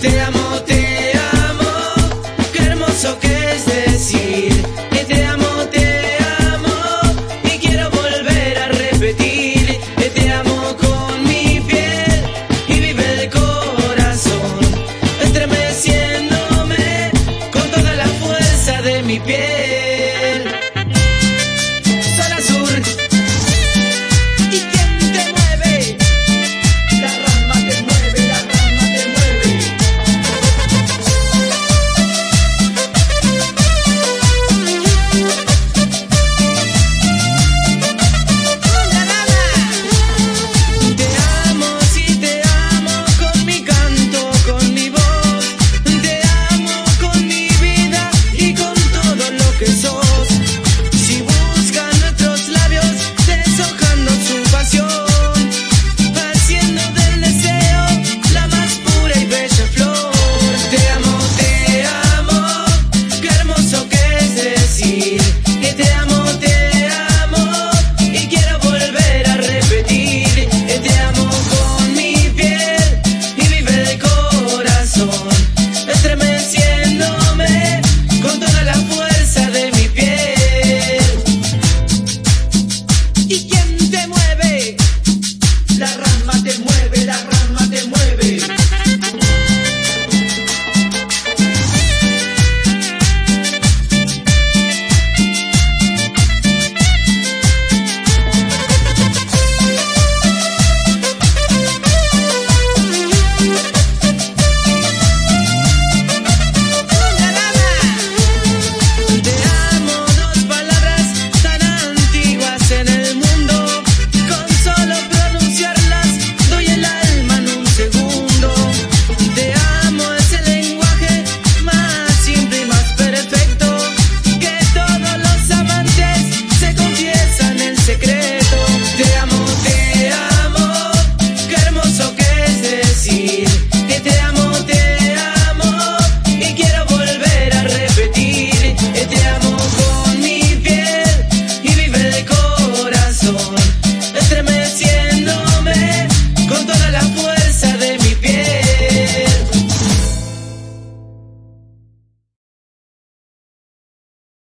Te amo, te amo, qué hermoso que es decir que te amo, te amo y quiero volver a repetir que te amo con mi piel y vive el corazón estremeciéndome con toda la fuerza de mi piel.